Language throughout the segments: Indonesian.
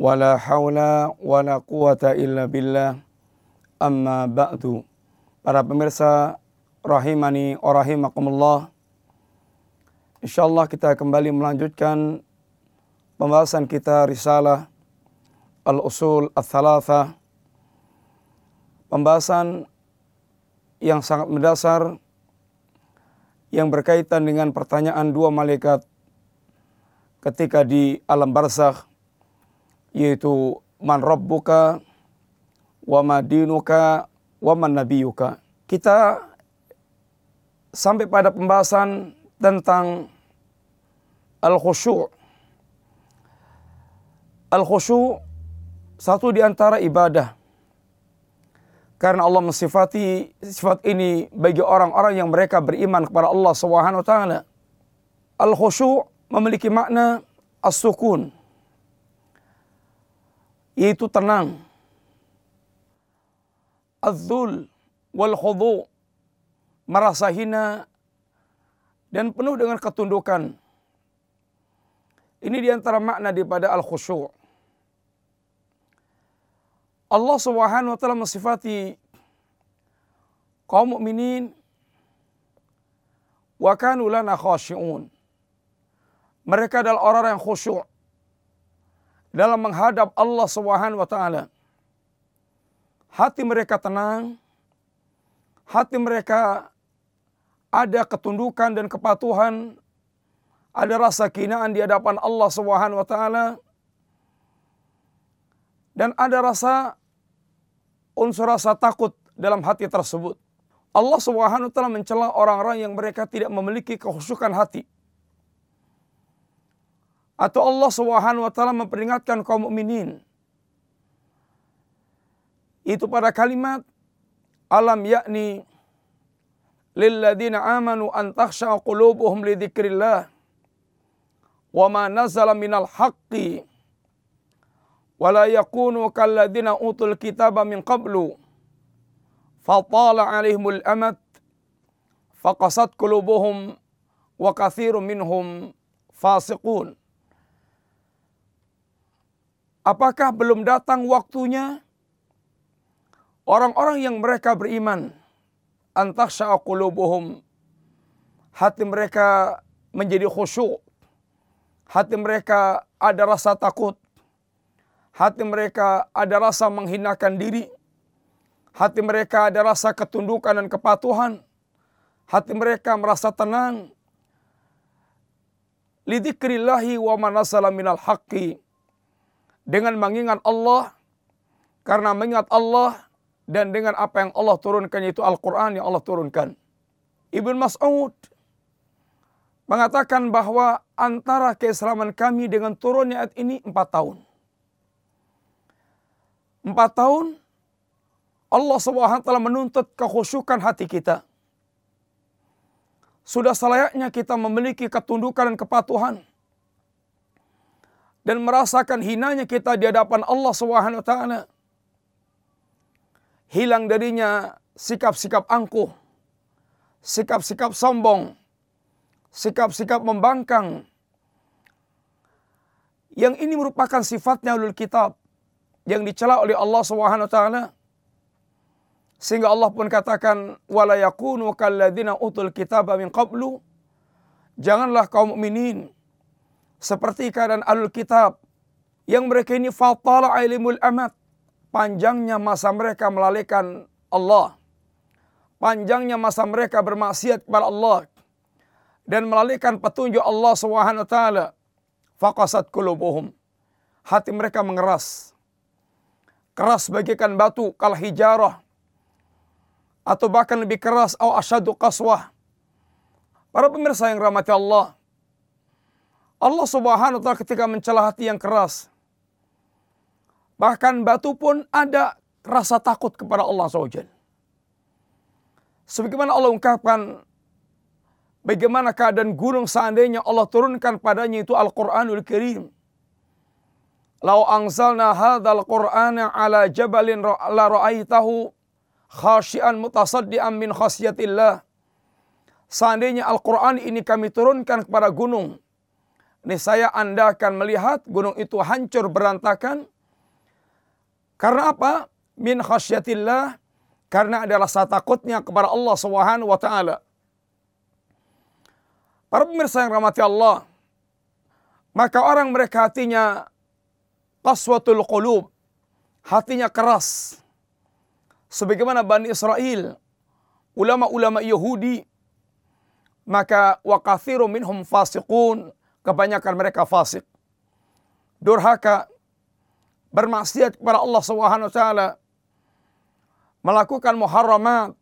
wala haula wala quwata illa billah. Amma ba'du. Para pemirsa rahimani wa rahimakumullah. Insyaallah kita kembali melanjutkan pembahasan kita risalah al-usul ats-tsalatsa pembahasan yang sangat mendasar yang berkaitan dengan pertanyaan dua malaikat ketika di alam barzakh yaitu man rabbuka wa madinuka wa man nabiyuka. Kita sampai pada pembahasan tentang al-khusyu'. Al-khusyu' satu di antara ibadah. Karena Allah mensifati sifat ini bagi orang-orang yang mereka beriman kepada Allah Subhanahu wa taala. Al-khusyu' memiliki makna as-sukun yaitu tenang. Azul wal khudu merasa hina dan penuh dengan ketundukan. Ini di antara makna daripada al khusyu. Allah Subhanahu wa taala mensifati kaum mukminin wa kanu lana khashi'un. Mereka adalah orang yang khusyuk dalam menghadap Allah Subhanahu wa taala. Hati mereka tenang, hati mereka ada ketundukan dan kepatuhan, ada rasa kinaan di hadapan Allah Subhanahu wa taala dan ada rasa unsur rasa takut dalam hati tersebut. Allah Subhanahu wa taala mencela orang-orang yang mereka tidak memiliki kehusukan hati atau Allah Subhanahu wa taala memperingatkan kaum mukminin itu pada kalimat alam yakni lilladzina amanu an takhsha qulubuhum li dzikrillah wa ma nazala minal haqqi wa la yakunu kalladzina utul kitaba min qablu fatala alaihimul amad faqasat qulubuhum wa katsirun minhum fasiqun Apakah belum datang waktunya? Orang-orang yang mereka beriman antaksha qulubuhum. Hati mereka menjadi khusyuk. Hati mereka ada rasa takut. Hati mereka ada rasa menghinakan diri. Hati mereka ada rasa ketundukan dan kepatuhan. Hati mereka merasa tenang. Lidzikrillahi wa manasala minal haqqi dengan mengingat Allah karena mengingat Allah dan dengan apa yang Allah turunkan yaitu Al-Quran yang Allah turunkan. Ibn Mas'ud mengatakan bahwa antara keislaman kami dengan turunnya ayat ini empat tahun. Empat tahun Allah SWT menuntut kekhusyukan hati kita. Sudah selayaknya kita memiliki ketundukan dan kepatuhan dan merasakan hinanya kita di hadapan Allah Subhanahu wa taala. Hilang darinya sikap-sikap angkuh, sikap-sikap sombong, sikap-sikap membangkang. Yang ini merupakan sifatnya ulul kitab yang dicela oleh Allah Subhanahu wa taala. Sehingga Allah pun katakan wala yakunu kalladzina utul kitaba min qablu. Janganlah kaum mukminin seperti keadaan alul kitab yang mereka ini fatala ilimul amat panjangnya masa mereka melalaikan Allah. Panjangnya masa mereka bermaksiat kepada Allah dan melalaikan petunjuk Allah Subhanahu wa taala. Faqasat qulubuhum. Hati mereka mengeras. Keras bagaikan batu kal hijarah. Atau bahkan lebih keras atau asyadu qaswah. Para pemirsa yang rahmati Allah Allah Subhanahu wa taala ketika mencela hati yang keras Bahkan batu pun ada rasa takut kepada Allah SWT. Sebagaimana Allah ungkapkan bagaimana keadaan gunung seandainya Allah turunkan padanya itu Al-Quranul Karim. Lau angzalna hadzal Qur'ana ala jabalin la ra'aitahu khasyian mutasaddian min khasyatillah. Seandainya Al-Quran ini kami turunkan kepada gunung. Ini saya anda akan melihat gunung itu hancur berantakan. Karena apa? Min khasyatillah. Karena ada rasa takutnya kepada Allah Subhanahu wa taala. Para pemirsa yang rahmati Allah, maka orang mereka hatinya qaswatul qulub, hatinya keras. Sebagaimana Bani Israel, ulama-ulama Yahudi, maka wa minhum fasiqun, kebanyakan mereka fasik. Durhaka, bermaksiat kepada Allah Subhanahu wa taala, melakukan muharramat,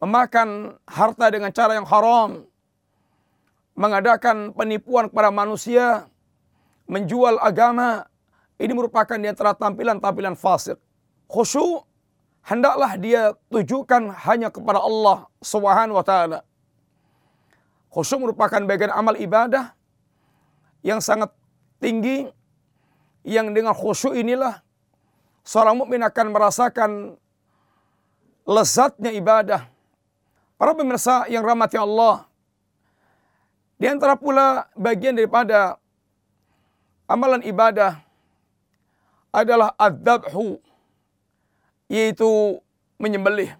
memakan harta dengan cara yang haram, mengadakan penipuan kepada manusia, menjual agama, ini merupakan di antara tampilan-tampilan fasik. Khusyuk hendaklah dia tujukan hanya kepada Allah Subhanahu wa taala. Khusyuk merupakan bagian amal ibadah yang sangat tinggi yang dengan khusyuk inilah seorang mukmin akan merasakan lezatnya ibadah. Para pemirsa yang rahmati Allah, di antara pula bagian daripada amalan ibadah adalah adzabhu yaitu menyembelih.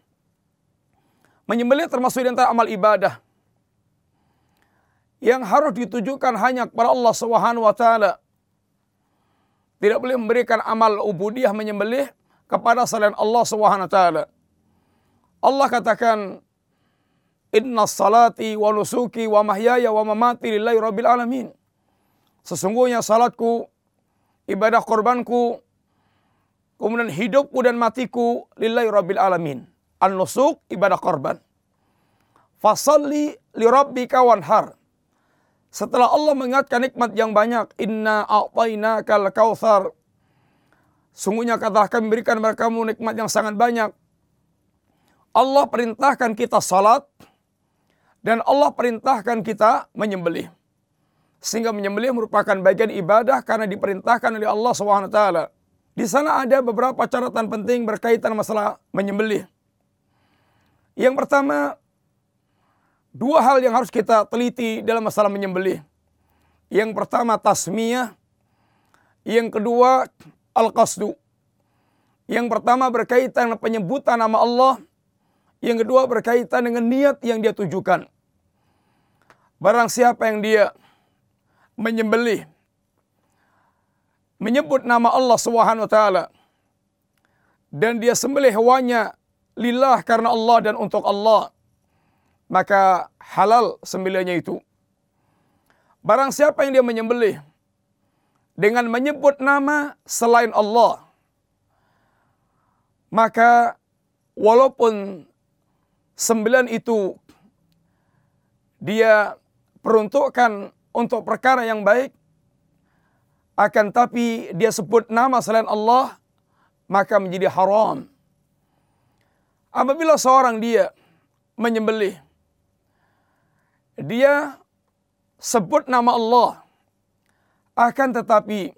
Menyembelih termasuk di antara amal ibadah yang harus ditujukan hanya kepada Allah Subhanahu wa taala. Tidak boleh memberikan amal ubudiyah menyembelih kepada selain Allah Subhanahu wa taala. Allah katakan Inna salati wa nusuki wa mahyaya wa mamati lillahi rabbil alamin. Sesungguhnya salatku, ibadah korbanku, kemudian hidupku dan matiku lillahi rabbil alamin. An-nusuk ibadah korban. Fasalli li rabbika wanhar. Setelah Allah mengingatkan nikmat yang banyak, inna a'tainakal kautsar. Sungguhnya kata kami berikan kepada kamu nikmat yang sangat banyak. Allah perintahkan kita salat, dan Allah perintahkan kita menyembelih. Sehingga menyembelih merupakan bagian ibadah karena diperintahkan oleh Allah SWT. Di sana ada beberapa catatan penting berkaitan masalah menyembelih. Yang pertama, dua hal yang harus kita teliti dalam masalah menyembelih. Yang pertama tasmiyah, yang kedua al-qasdu. Yang pertama berkaitan dengan penyebutan nama Allah, yang kedua berkaitan dengan niat yang dia tujukan. Barang siapa yang dia menyembelih menyebut nama Allah Subhanahu wa taala dan dia sembelih hewanya lillah karena Allah dan untuk Allah maka halal sembelihnya itu. Barang siapa yang dia menyembelih dengan menyebut nama selain Allah maka walaupun sembilan itu dia peruntukkan untuk perkara yang baik akan tapi dia sebut nama selain Allah maka menjadi haram apabila seorang dia menyembelih dia sebut nama Allah akan tetapi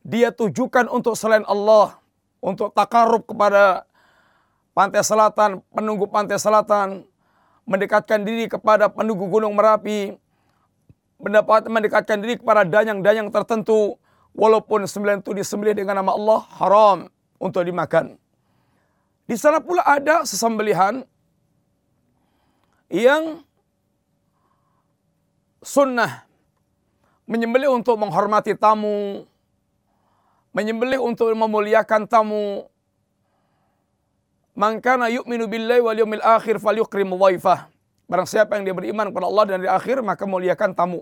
dia tujukan untuk selain Allah untuk takarub kepada pantai selatan, penunggu pantai selatan, mendekatkan diri kepada penunggu gunung Merapi, mendapat mendekatkan diri kepada danyang-danyang tertentu, walaupun sembilan itu disembelih dengan nama Allah, haram untuk dimakan. Di sana pula ada sesembelihan yang sunnah menyembelih untuk menghormati tamu, menyembelih untuk memuliakan tamu, Man kana yu'minu billahi wal yawmil akhir falyukrim dhaifah. Barang siapa yang dia beriman kepada Allah dan di akhir maka muliakan tamu.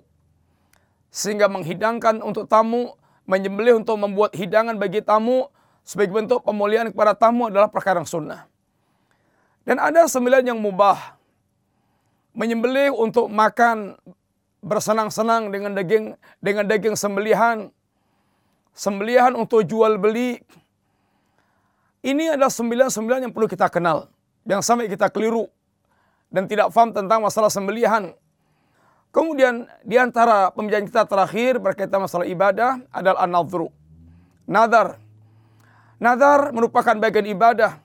Sehingga menghidangkan untuk tamu, menyembelih untuk membuat hidangan bagi tamu sebagai bentuk pemuliaan kepada tamu adalah perkara yang sunnah. Dan ada sembilan yang mubah. Menyembelih untuk makan bersenang-senang dengan daging dengan daging sembelihan sembelihan untuk jual beli. Ini adalah sembilan-sembilan yang perlu kita kenal. Yang sampai kita keliru dan tidak faham tentang masalah sembelihan. Kemudian di antara pembicaraan kita terakhir berkaitan masalah ibadah adalah an-nadhru. Nadar. Nadar merupakan bagian ibadah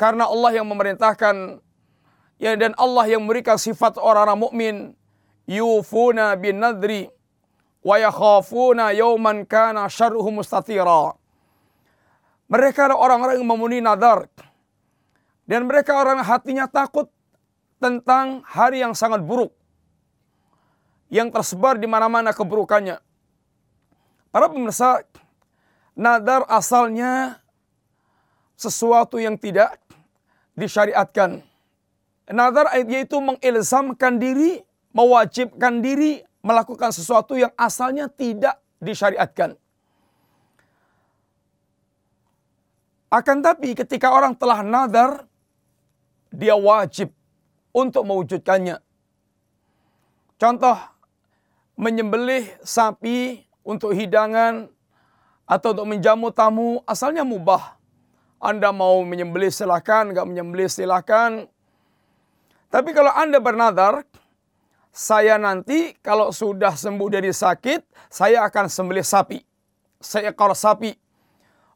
karena Allah yang memerintahkan ya dan Allah yang memberikan sifat orang-orang mukmin yufuna bin nadri wa yakhafuna yawman kana syarruhu mustatira. Mereka adalah orang-orang yang memenuhi nadar. Dan mereka orang hatinya takut tentang hari yang sangat buruk. Yang tersebar di mana-mana keburukannya. Para pemirsa, nadar asalnya sesuatu yang tidak disyariatkan. Nadar yaitu mengilzamkan diri, mewajibkan diri melakukan sesuatu yang asalnya tidak disyariatkan. Akan tapi ketika orang telah nadar, dia wajib untuk mewujudkannya. Contoh, menyembelih sapi untuk hidangan atau untuk menjamu tamu, asalnya mubah. Anda mau menyembelih silakan, nggak menyembelih silakan. Tapi kalau Anda bernadar, saya nanti kalau sudah sembuh dari sakit, saya akan sembelih sapi. Seekor sapi.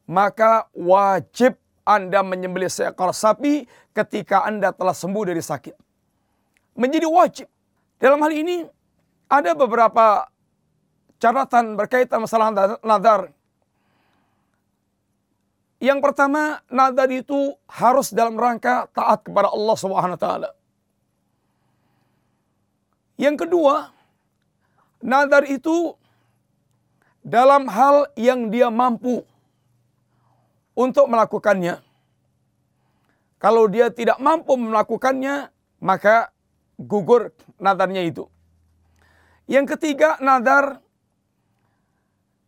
Maka wajib Anda menyembelih seekor sapi ketika Anda telah sembuh dari sakit. Menjadi wajib. Dalam hal ini ada beberapa catatan berkaitan masalah nadar. Yang pertama, nadar itu harus dalam rangka taat kepada Allah Subhanahu wa taala. Yang kedua, nadar itu dalam hal yang dia mampu untuk melakukannya. Kalau dia tidak mampu melakukannya, maka gugur nadarnya itu. Yang ketiga, nadar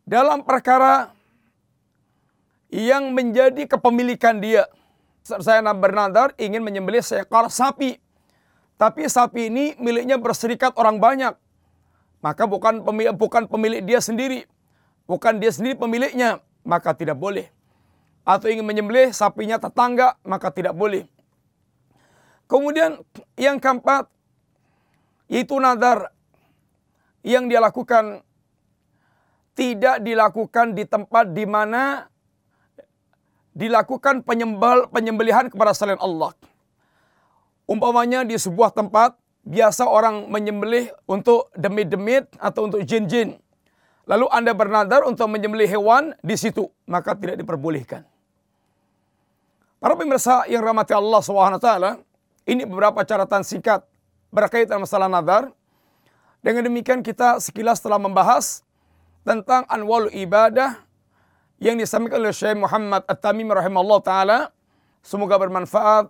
dalam perkara yang menjadi kepemilikan dia. Saya bernadar ingin menyembelih seekor sapi tapi sapi ini miliknya berserikat orang banyak. Maka bukan pemilik, bukan pemilik dia sendiri. Bukan dia sendiri pemiliknya. Maka tidak boleh. Atau ingin menyembelih sapinya tetangga. Maka tidak boleh. Kemudian yang keempat. Yaitu nadar. Yang dia lakukan. Tidak dilakukan di tempat di mana dilakukan penyembel, penyembelihan kepada selain Allah. Umpamanya di sebuah tempat biasa orang menyembelih untuk demit-demit atau untuk jin-jin. Lalu Anda bernadar untuk menyembelih hewan di situ, maka tidak diperbolehkan. Para pemirsa yang rahmati Allah SWT, ini beberapa catatan singkat berkaitan masalah nadar. Dengan demikian kita sekilas telah membahas tentang anwal ibadah yang disampaikan oleh Syekh Muhammad At-Tamim rahimahullah taala. Semoga bermanfaat